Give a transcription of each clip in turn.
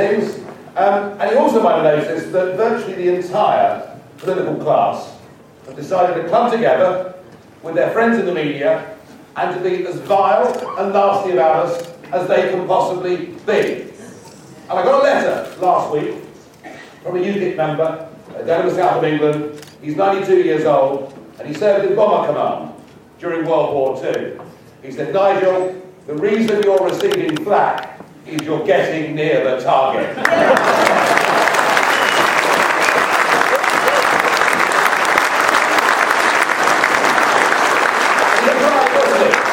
ratings. Um, and you also might have noticed that virtually the entire political class have decided to come together with their friends in the media and to be as vile and nasty about us as they can possibly be. And I got a letter last week from a UKIP member uh, down in the south of England. He's 92 years old and he served in Bomber Command during World War II. He said, Nigel, the reason you're receiving flak is you're getting near the target.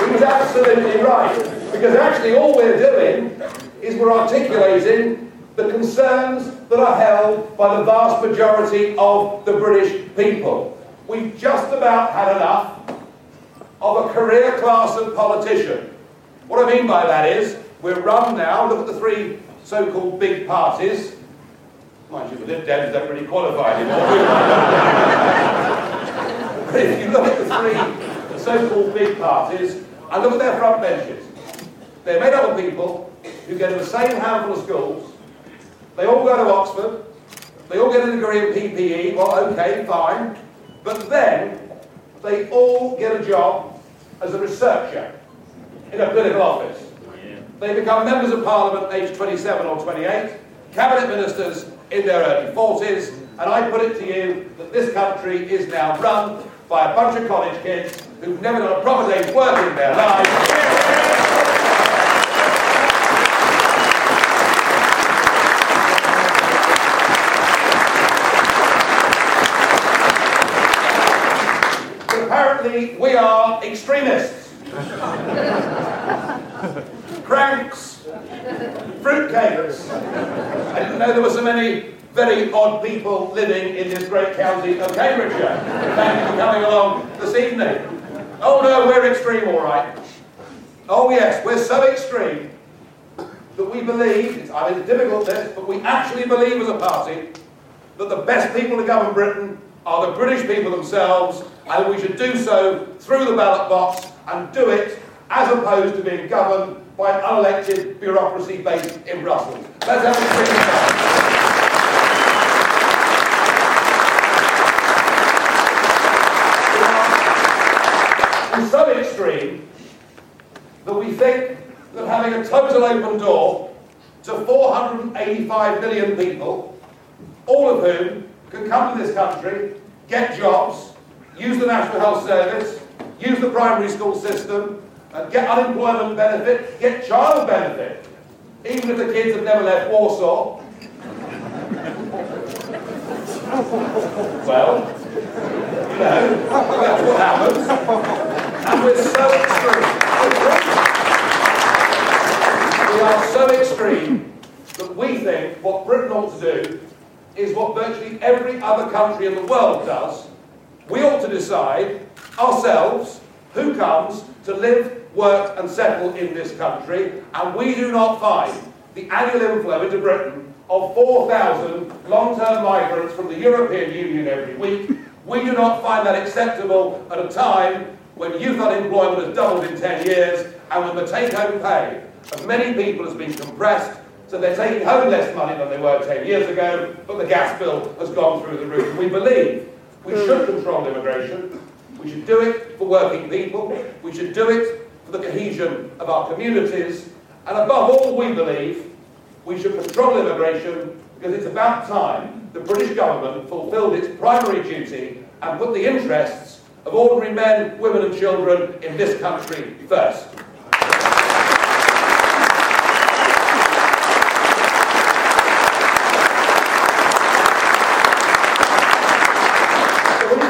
He was absolutely right. Because actually all we're doing is we're articulating the concerns that are held by the vast majority of the British people. We've just about had enough of a career class of politician. What I mean by that is, we're run now, look at the three so-called big parties. Mind you, the Lib Dems don't really qualify anymore. but if you look at the three so-called big parties, and look at their front benches. They're made up of people who go to the same handful of schools. They all go to Oxford. They all get a degree in PPE. Well, okay, fine. But then they all get a job as a researcher in a political office. They become members of parliament aged 27 or 28, cabinet ministers in their early 40s, and I put it to you that this country is now run by a bunch of college kids who've never done a proper day's work in their lives. apparently we are extremists. Cranks. Fruitcakes. I didn't know there were so many very odd people living in this great county of Cambridgeshire. Thank you for coming along this evening. Oh no, we're extreme all right. Oh yes, we're so extreme that we believe, I mean it's difficult this, but we actually believe as a party that the best people to govern Britain are the British people themselves and we should do so through the ballot box and do it as opposed to being governed by an unelected bureaucracy based in Brussels. Let's have a is so extreme that we think that having a total open door to 485 million people, all of whom can come to this country, get jobs, use the National Health Service, use the primary school system, and get unemployment benefit, get child benefit, even if the kids have never left Warsaw. well, you know, that's what happens. And we're so extreme. We are so extreme that we think what Britain ought to do is what virtually every other country in the world does. We ought to decide ourselves who comes to live, work and settle in this country, and we do not find the annual inflow into Britain of 4,000 long-term migrants from the European Union every week. We do not find that acceptable at a time when youth unemployment has doubled in 10 years and when the take-home pay of many people has been compressed so they're taking home less money than they were 10 years ago, but the gas bill has gone through the roof. We believe we hmm. should control immigration. We should do it for working people. We should do it for the cohesion of our communities. And above all, we believe we should control immigration because it's about time the British government fulfilled its primary duty and put the interests of ordinary men, women and children in this country first.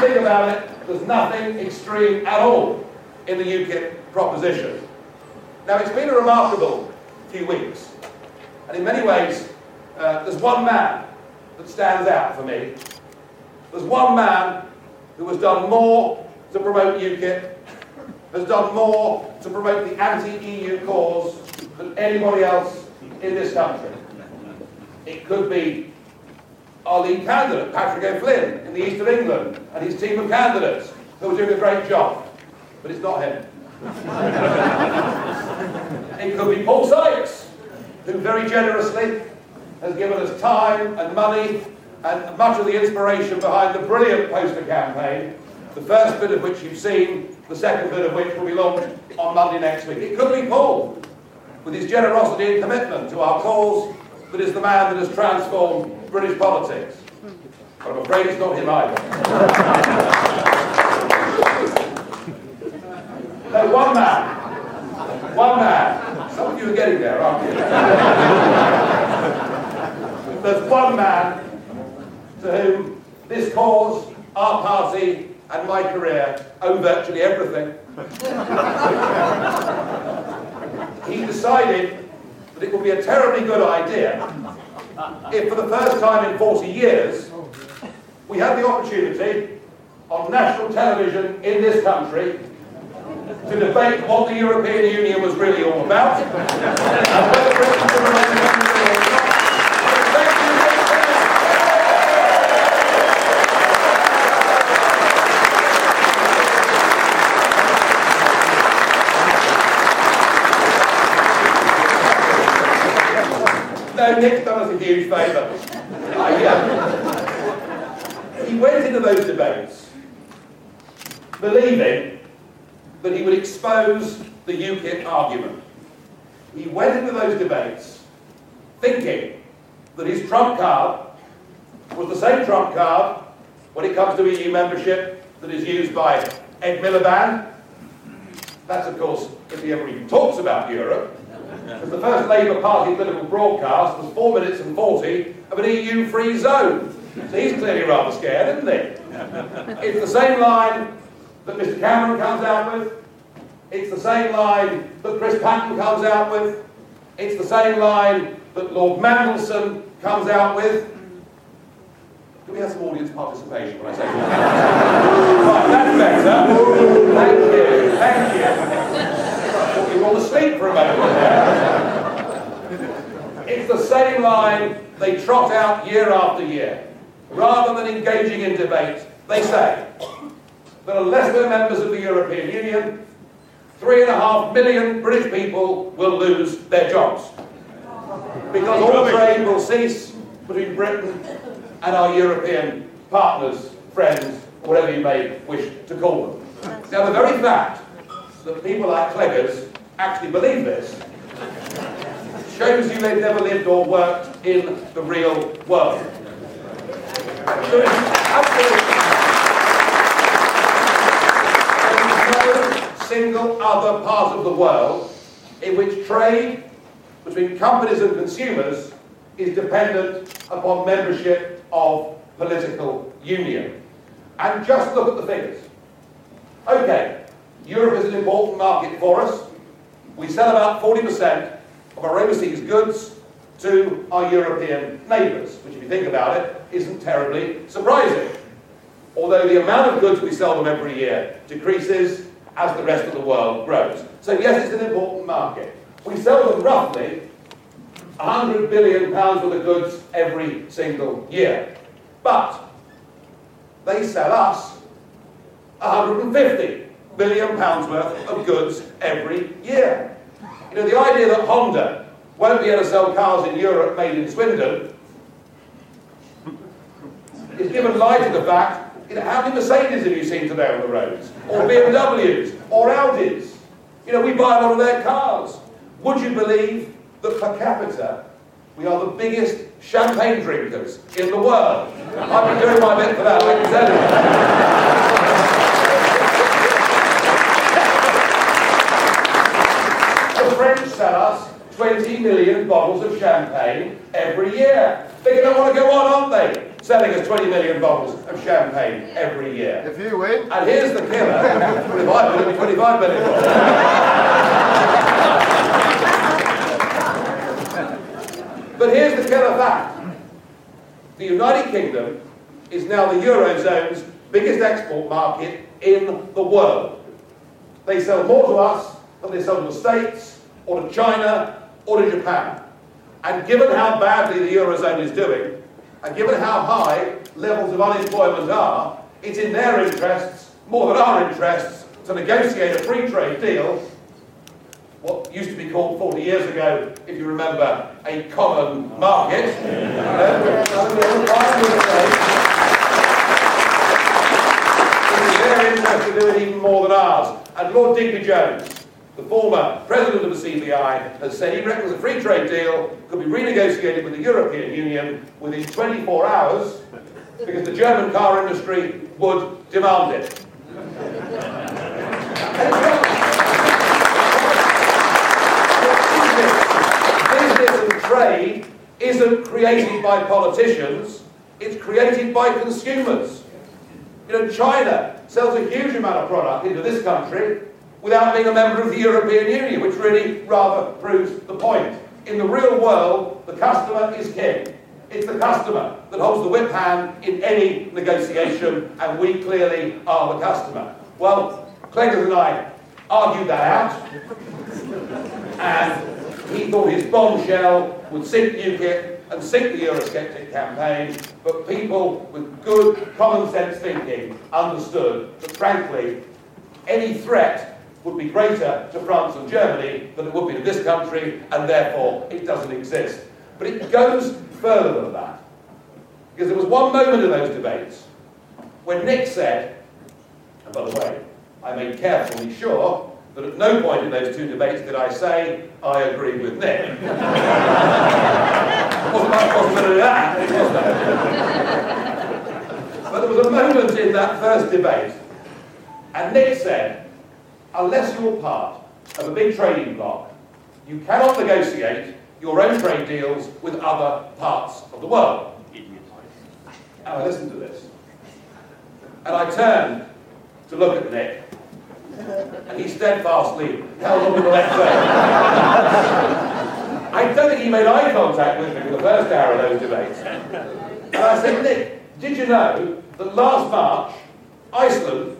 Think about it, there's nothing extreme at all in the UKIP proposition. Now it's been a remarkable few weeks, and in many ways, uh, there's one man that stands out for me. There's one man who has done more to promote UKIP, has done more to promote the anti-EU cause than anybody else in this country. It could be our lead candidate, Patrick O'Flynn, in the east of England, and his team of candidates, who are doing a great job. But it's not him. it could be Paul Sykes, who very generously has given us time and money and much of the inspiration behind the brilliant poster campaign, the first bit of which you've seen, the second bit of which will be launched on Monday next week. It could be Paul, with his generosity and commitment to our cause, that is the man that has transformed British politics. But I'm afraid it's not him either. no, one man. One man. Some of you are getting there, aren't you? There's one man to whom this cause, our party, and my career owe virtually everything. he decided that it would be a terribly good idea if for the first time in 40 years we had the opportunity on national television in this country to debate what the European Union was really all about Huge favour. he went into those debates believing that he would expose the UKIP argument. He went into those debates thinking that his trump card was the same trump card when it comes to EU membership that is used by Ed Miliband. That's, of course, if he ever even talks about Europe. Because the first Labour Party political broadcast was 4 minutes and 40 of an EU-free zone. So he's clearly rather scared, isn't he? It's the same line that Mr Cameron comes out with. It's the same line that Chris Patten comes out with. It's the same line that Lord Mandelson comes out with. Can we have some audience participation when I say that? right, that's better. Thank you. Thank you. You were all asleep for a moment there. It's the same line they trot out year after year. Rather than engaging in debate, they say that unless we're members of the European Union, three and a half million British people will lose their jobs. Because all trade will cease between Britain and our European partners, friends, whatever you may wish to call them. Now, the very fact that people like Cleggers actually believe this shows you they've never lived or worked in the real world. There is no single other part of the world in which trade between companies and consumers is dependent upon membership of political union. And just look at the figures. Okay, Europe is an important market for us. We sell about 40% of our overseas goods to our European neighbours, which if you think about it, isn't terribly surprising. Although the amount of goods we sell them every year decreases as the rest of the world grows. So yes, it's an important market. We sell them roughly 100 billion pounds worth of goods every single year. But they sell us 150 billion pounds worth of goods every year. You know, the idea that Honda won't be able to sell cars in Europe made in Swindon is given light to the fact, you know, how many Mercedes have you seen today on the roads? Or BMWs? Or Audis? You know, we buy a lot of their cars. Would you believe that per capita we are the biggest champagne drinkers in the world. I've been doing my bit for that, I can tell you. the French sell us 20 million bottles of champagne every year. They're going to want to go on, aren't they? Selling us 20 million bottles of champagne every year. If you win. And here's the killer. if I win, it'll be 25 million. But here's the killer fact. The United Kingdom is now the Eurozone's biggest export market in the world. They sell more to us than they sell to the States, or to China, or to Japan. And given how badly the Eurozone is doing, And given how high levels of unemployment are, it's in their interests, more than our interests, to negotiate a free trade deal, what used to be called 40 years ago, if you remember, a common market. it's in their interest to do it even more than ours. And Lord Digby Jones, the former president of the CBI has said he reckons a free trade deal could be renegotiated with the European Union within 24 hours because the German car industry would demand it. Business and trade isn't created by politicians, it's created by consumers. You know, China sells a huge amount of product into this country without being a member of the European Union, which really rather proves the point. In the real world, the customer is king. It's the customer that holds the whip hand in any negotiation, and we clearly are the customer. Well, Clegg and I argued that out, and he thought his bombshell would sink UKIP and sink the Eurosceptic campaign, but people with good common sense thinking understood that, frankly, any threat would be greater to France and Germany than it would be to this country, and therefore it doesn't exist. But it goes further than that. Because there was one moment in those debates when Nick said, and by the way, I made carefully sure that at no point in those two debates did I say, I agree with Nick. wasn't much possibility of that, but there was a moment in that first debate, and Nick said, unless you're part of a big trading bloc, you cannot negotiate your own trade deals with other parts of the world. And I listened to this. And I turned to look at Nick. And he steadfastly held on to the left leg. I don't think he made eye contact with me for the first hour of those debates. And I said, Nick, did you know that last March, Iceland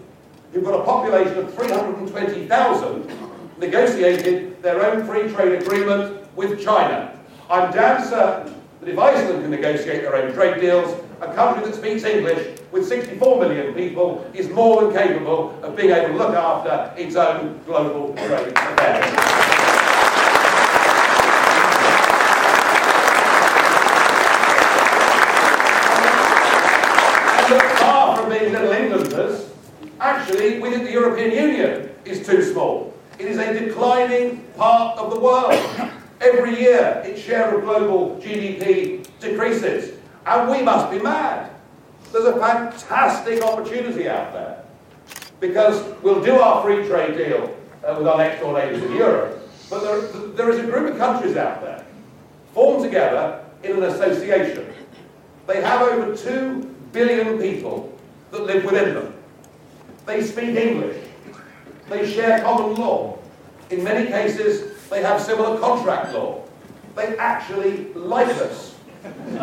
who've got a population of 320,000, negotiated their own free trade agreement with China. I'm damn certain that if Iceland can negotiate their own trade deals, a country that speaks English with 64 million people is more than capable of being able to look after its own global trade affairs. little Englanders, Actually, we think the European Union is too small. It is a declining part of the world. Every year, its share of global GDP decreases. And we must be mad. There's a fantastic opportunity out there. Because we'll do our free trade deal uh, with our next door neighbours in Europe, but there, there is a group of countries out there formed together in an association. They have over 2 billion people that live within them. They speak English. They share common law. In many cases, they have similar contract law. They actually like us. and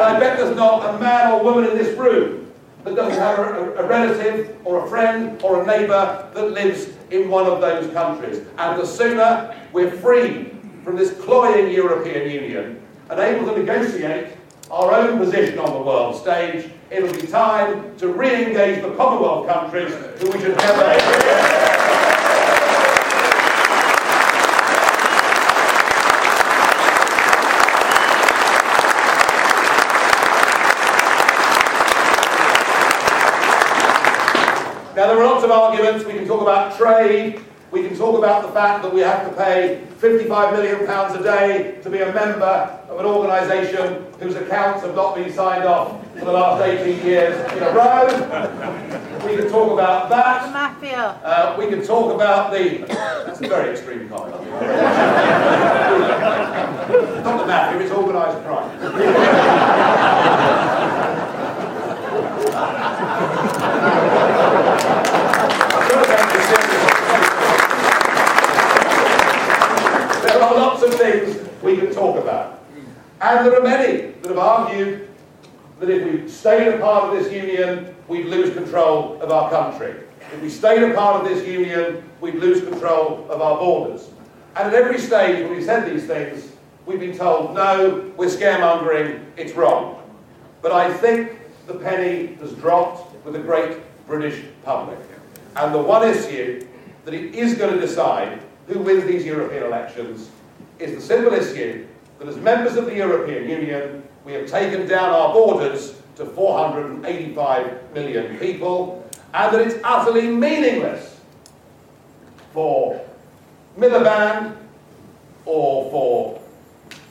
I bet there's not a man or woman in this room that doesn't have a, a, relative or a friend or a neighbour that lives in one of those countries. And the sooner we're free from this cloying European Union and able to negotiate our own position on the world stage, it'll be time to re-engage the Commonwealth countries who we should never... Now, there are lots of arguments. We can talk about trade, we can talk about the fact that we have to pay £55 million a day to be a member of an organisation whose accounts have not been signed off for the last 18 years in a row. We can talk about that. The mafia. Uh, we can talk about the. That's a very extreme comment. not the mafia, it's organised crime. are lots of things we can talk about. And there are many that have argued that if we stayed a part of this union, we'd lose control of our country. If we stayed a part of this union, we'd lose control of our borders. And at every stage when we said these things, we've been told, no, we're scaremongering, it's wrong. But I think the penny has dropped with the great British public. And the one issue that it is going to decide who wins these European elections is the simple issue that as members of the European Union, we have taken down our borders to 485 million people, and that it's utterly meaningless for Miliband or for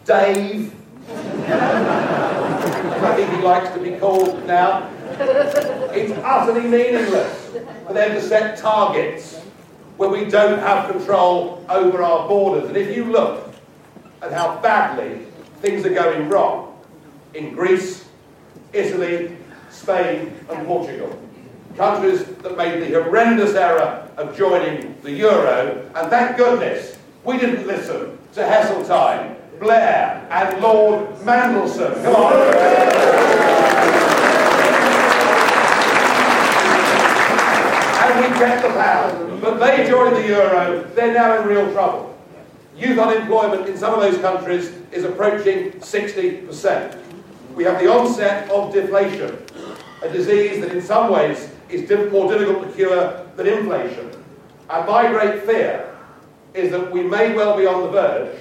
Dave, I think he likes to be called now. It's utterly meaningless for them to set targets when we don't have control over our borders. And if you look at how badly things are going wrong in Greece, Italy, Spain, and Portugal, countries that made the horrendous error of joining the euro, and thank goodness we didn't listen to Heseltine, Blair, and Lord Mandelson. Come on. and we kept the pound. But they joined the euro, they're now in real trouble. Youth unemployment in some of those countries is approaching 60%. We have the onset of deflation, a disease that in some ways is more difficult to cure than inflation. And my great fear is that we may well be on the verge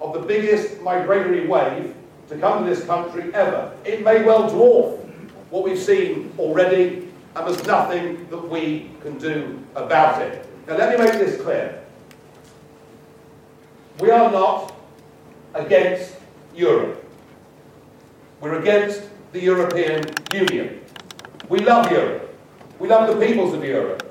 of the biggest migratory wave to come to this country ever. It may well dwarf what we've seen already, and there's nothing that we can do about it. Now, let me make this clear. We are not against Europe. We're against the European Union. We love Europe. We love the peoples of Europe.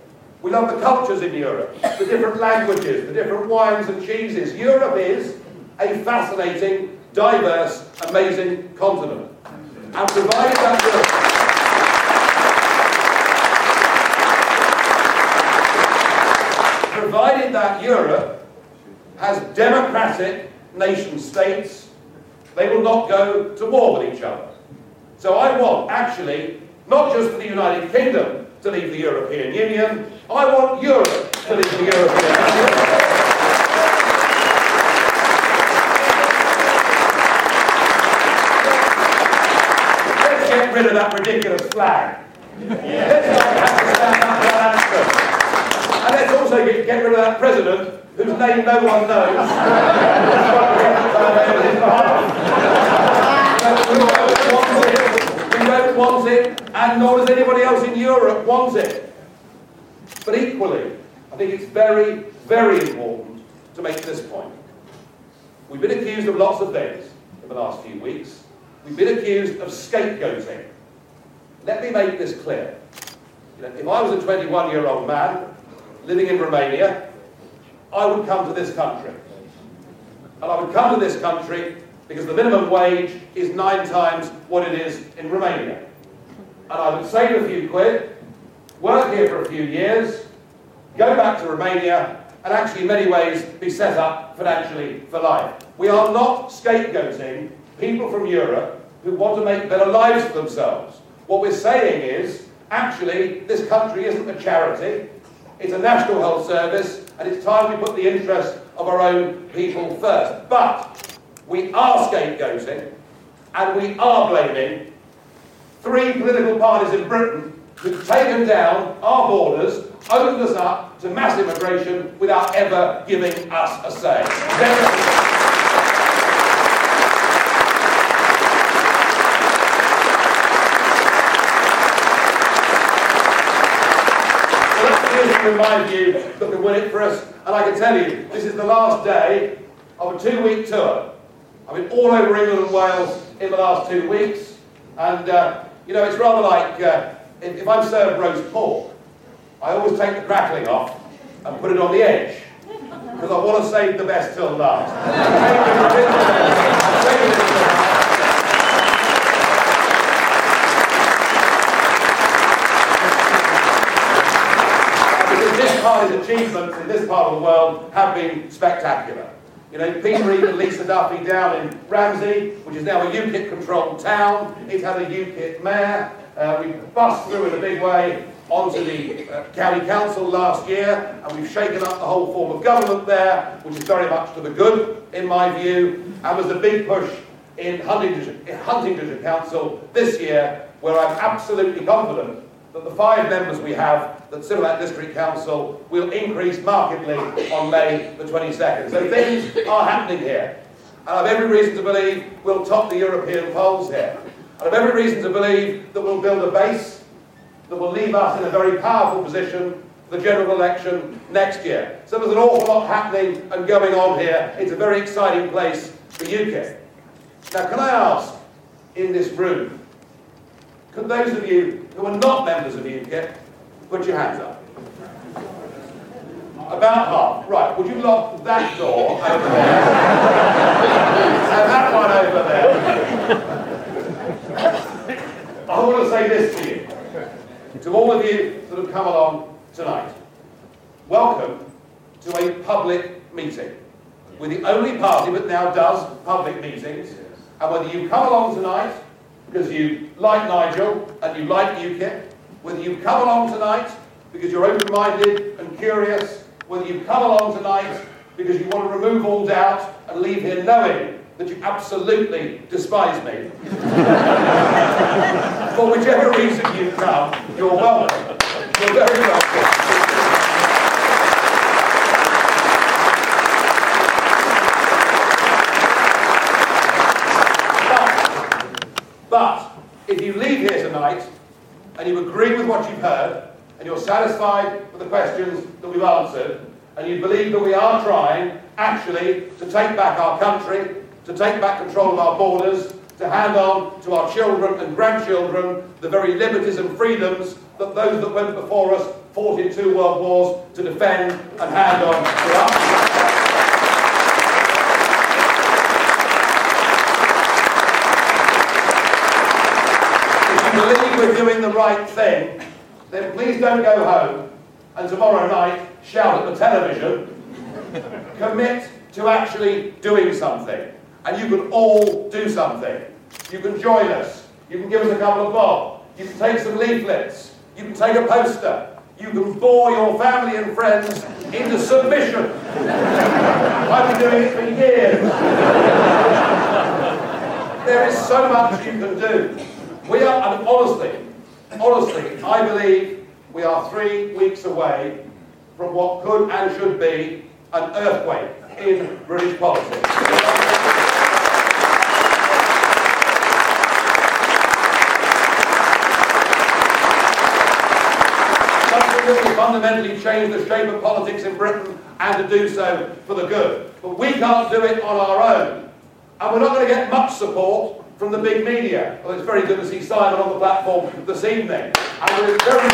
We love the cultures in Europe, the different languages, the different wines and cheeses. Europe is a fascinating, diverse, amazing continent. And provided that Europe, provided that Europe has democratic nation states, they will not go to war with each other. So I want, actually, not just for the United Kingdom to leave the European Union, I want Europe to leave the European Union. Let's get rid of that ridiculous flag. Let's not have to stand up for anthem. And let's also get, get rid of that president whose name no one knows. we don't want it, and nor does anybody else in Europe want it. But equally, I think it's very, very important to make this point. We've been accused of lots of things in the last few weeks. We've been accused of scapegoating. Let me make this clear. You know, if I was a 21 year old man living in Romania, I would come to this country. And I would come to this country because the minimum wage is nine times what it is in Romania. And I would save a few quid, work here for a few years, go back to Romania, and actually, in many ways, be set up financially for life. We are not scapegoating people from Europe who want to make better lives for themselves. What we're saying is, actually, this country isn't a charity, it's a national health service, and it's time we put the interests of our own people first. But we are scapegoating, and we are blaming three political parties in Britain who've taken down our borders, opened us up to mass immigration without ever giving us a say. Remind you that can win it for us. And I can tell you, this is the last day of a two-week tour. I've been all over England and Wales in the last two weeks. And, uh, you know, it's rather like uh, if, if I'm served roast pork, I always take the crackling off and put it on the edge. Because I want to save the best till last. party's achievements in this part of the world have been spectacular. You know, Peter Reeve and Lisa Duffy down in Ramsey, which is now a UKIP-controlled town. It had a UKIP mayor. Uh, we bust through in a big way. onto the uh, county council last year, and we've shaken up the whole form of government there, which is very much to the good, in my view, and was a big push in Huntingdonshire, in Huntingdonshire Council this year, where I'm absolutely confident that the five members we have that on district council will increase markedly on May the 22nd. So things are happening here. And I've every reason to believe we'll top the European polls here. And I've every reason to believe that we'll build a base that will leave us in a very powerful position for the general election next year. So there's an awful lot happening and going on here. It's a very exciting place for UKIP. Now, can I ask in this room, could those of you who are not members of UKIP put your hands up? About half. Right, would you lock that door over there? and that one over there. I want to say this to you, to all of you that have come along tonight. Welcome to a public meeting. We're the only party that now does public meetings. And whether you come along tonight because you like Nigel and you like UKIP, whether you've come along tonight because you're open-minded and curious, whether you've come along tonight because you want to remove all doubt and leave here knowing that you absolutely despise me. For whichever reason you've come, you're welcome. You're very welcome. But if you leave here tonight and you agree with what you've heard and you're satisfied with the questions that we've answered and you believe that we are trying actually to take back our country, to take back control of our borders, to hand on to our children and grandchildren the very liberties and freedoms that those that went before us fought in two world wars to defend and hand on to us. Believe we're doing the right thing, then please don't go home and tomorrow night shout at the television. Commit to actually doing something. And you can all do something. You can join us. You can give us a couple of bob. You can take some leaflets. You can take a poster. You can bore your family and friends into submission. I've been doing it for years. there is so much you can do. We are, and honestly, honestly, I believe we are three weeks away from what could and should be an earthquake in British politics. Something that will fundamentally change the shape of politics in Britain and to do so for the good. But we can't do it on our own. And we're not going to get much support from the big media. Well, it's very good to see Simon on the platform this evening. And very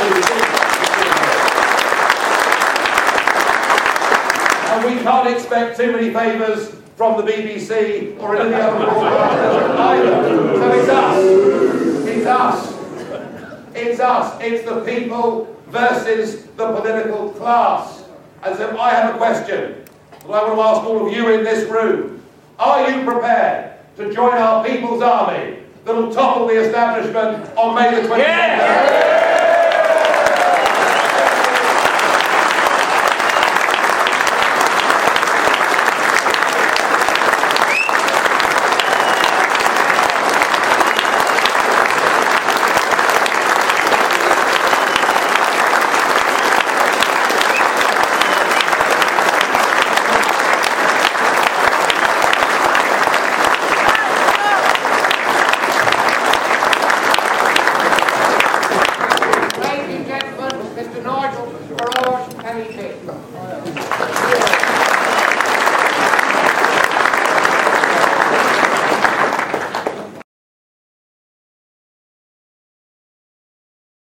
And we can't expect too many favours from the BBC or any other broadcaster either. So it's us. It's us. It's us. It's the people versus the political class. And so I have a question that I want to ask all of you in this room. Are you prepared to join our People's Army that'll topple the establishment on May the 22nd.